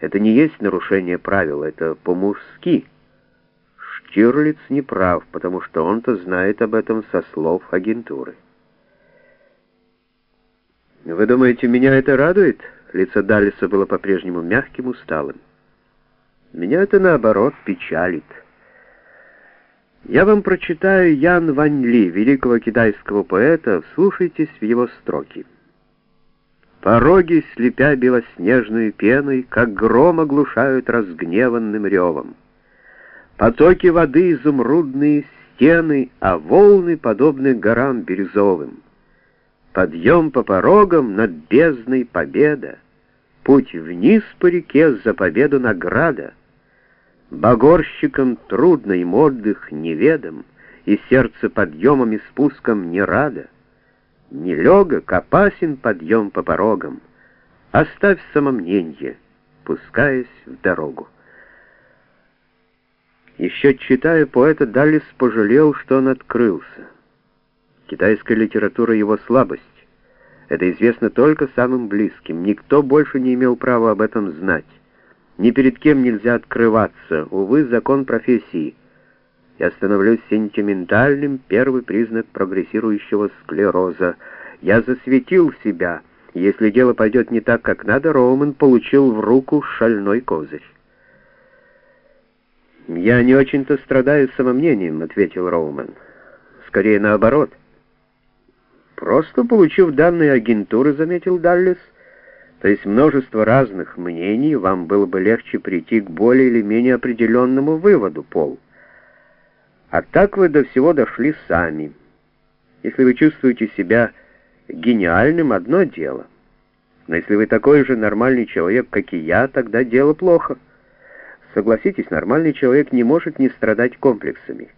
Это не есть нарушение правил, это по-мужски. Штирлиц не прав, потому что он-то знает об этом со слов агентуры. «Вы думаете, меня это радует?» Лицо Даллиса было по-прежнему мягким, усталым. «Меня это, наоборот, печалит». Я вам прочитаю Ян Вань Ли, великого китайского поэта, вслушайтесь в его строки. Пороги, слепя белоснежную пеной, как гром оглушают разгневанным ревом. Потоки воды изумрудные стены, а волны подобны горам бирюзовым. Подъем по порогам над бездной победа, путь вниз по реке за победу награда — Багорщикам трудно им отдых неведом, И сердце подъемом и спуском не радо. Нелегок, опасен подъем по порогам, Оставь самомненье, пускаясь в дорогу. Еще читая поэта, Даллис пожалел, что он открылся. Китайская литература — его слабость. Это известно только самым близким. Никто больше не имел права об этом знать. Ни перед кем нельзя открываться, увы, закон профессии. Я становлюсь сентиментальным, первый признак прогрессирующего склероза. Я засветил себя. Если дело пойдет не так, как надо, Роуман получил в руку шальной козырь. «Я не очень-то страдаю самомнением», — ответил Роуман. «Скорее наоборот». «Просто получив данные агентуры», — заметил Даллес, — то есть множество разных мнений, вам было бы легче прийти к более или менее определенному выводу, Пол. А так вы до всего дошли сами. Если вы чувствуете себя гениальным, одно дело. Но если вы такой же нормальный человек, как и я, тогда дело плохо. Согласитесь, нормальный человек не может не страдать комплексами,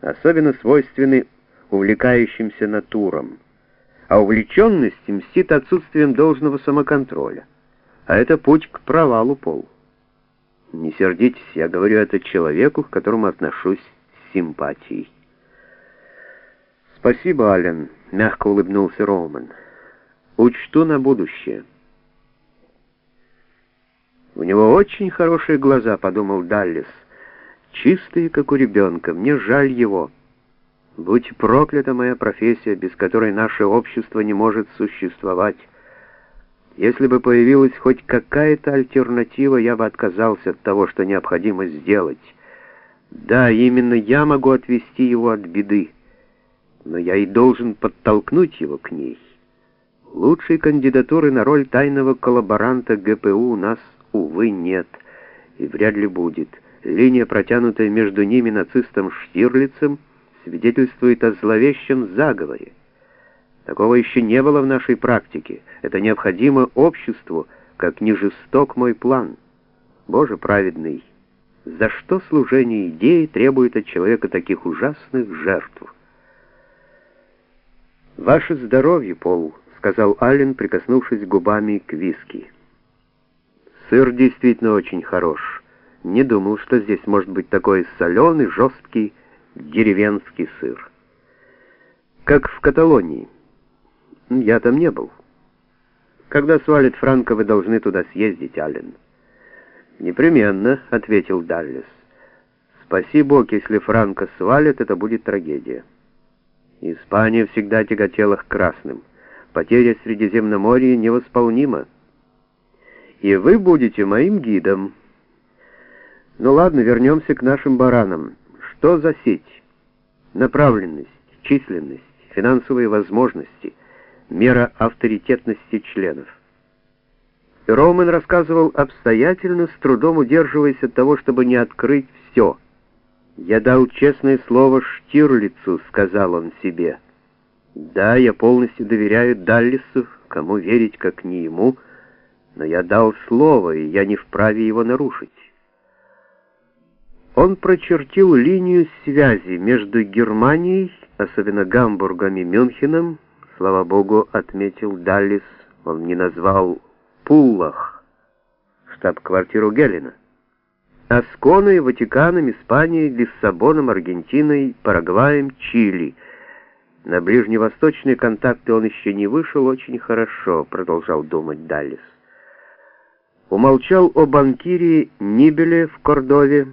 особенно свойственны увлекающимся натурам а увлеченность мстит отсутствием должного самоконтроля. А это путь к провалу пол. Не сердитесь, я говорю это человеку, к которому отношусь с симпатией. «Спасибо, Ален», — мягко улыбнулся Роуман. «Учту на будущее». «У него очень хорошие глаза», — подумал Даллес. «Чистые, как у ребенка. Мне жаль его». Будь проклята моя профессия, без которой наше общество не может существовать. Если бы появилась хоть какая-то альтернатива, я бы отказался от того, что необходимо сделать. Да, именно я могу отвести его от беды, но я и должен подтолкнуть его к ней. Лучшей кандидатуры на роль тайного коллаборанта ГПУ у нас, увы, нет, и вряд ли будет. Линия, протянутая между ними нацистом Штирлицем, свидетельствует о зловещем заговоре. Такого еще не было в нашей практике. Это необходимо обществу, как не жесток мой план. Боже праведный, за что служение идеи требует от человека таких ужасных жертв? «Ваше здоровье, Пол», — сказал Аллен, прикоснувшись губами к виски. «Сыр действительно очень хорош. Не думал, что здесь может быть такой соленый, жесткий, деревенский сыр. Как в Каталонии. Я там не был. Когда свалит Франко, вы должны туда съездить, Аллен. Непременно, ответил Даллес. Спаси Бог, если Франко свалит, это будет трагедия. Испания всегда тяготела к красным. Потеря Средиземноморья невосполнима. И вы будете моим гидом. Ну ладно, вернемся к нашим баранам. Что за сеть? Направленность, численность, финансовые возможности, мера авторитетности членов. Роман рассказывал обстоятельно, с трудом удерживаясь от того, чтобы не открыть все. «Я дал честное слово Штирлицу», — сказал он себе. «Да, я полностью доверяю Даллису, кому верить, как не ему, но я дал слово, и я не вправе его нарушить». Он прочертил линию связи между Германией, особенно Гамбургом и Мюнхеном, слава богу, отметил Даллис, он не назвал Пуллах, штаб-квартиру Гелена, Асконой, Ватиканом, Испанией, Лиссабоном, Аргентиной, Парагваем, Чили. На ближневосточные контакты он еще не вышел очень хорошо, продолжал думать Даллис. умолчал о банкире Нибеле в Кордове,